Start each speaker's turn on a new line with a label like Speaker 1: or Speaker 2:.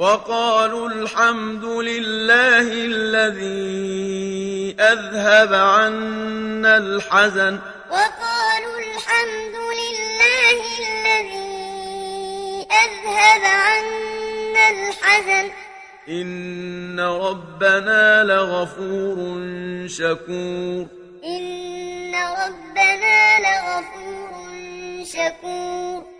Speaker 1: وقالوا الحمد لله الذي أذهب عنا الحزن.
Speaker 2: وقالوا الحمد لله الذي أذهب عنا الحزن.
Speaker 1: إن ربنا لغفور شكور.
Speaker 2: إن ربنا لغفور شكور.